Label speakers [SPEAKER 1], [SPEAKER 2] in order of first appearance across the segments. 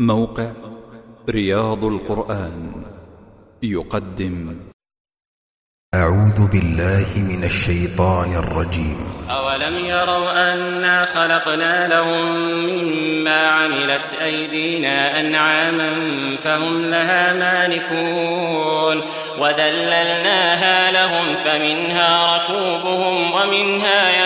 [SPEAKER 1] موقع رياض القرآن يقدم.
[SPEAKER 2] أعوذ بالله من الشيطان الرجيم.
[SPEAKER 3] أولم يروا أنا خلقنا لهم مما عملت أيدينا أنعاما فهم لها مالكون وذللناها لهم فمنها ركوبهم ومنها يأكلون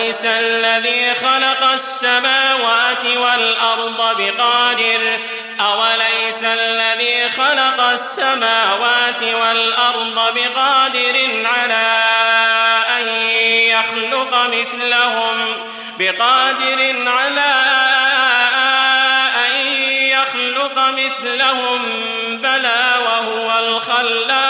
[SPEAKER 3] أوليس الذي خلق السماوات والأرض بقادر أوليس الذي خلق السماوات والأرض بقادر على أن يخلق مثلهم بقادر على أن يخلق مثلهم بلى وهو الخلاق.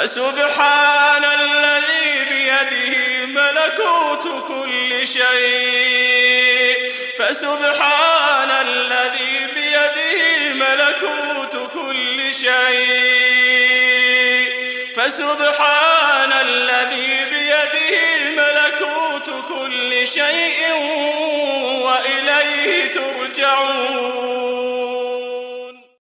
[SPEAKER 3] فسبحان الذي بيده ملكوت كل شيء. فسبحان الذي بيده ملكوت كل شيء. فسبحان الذي بيده ملكوت كل شيء.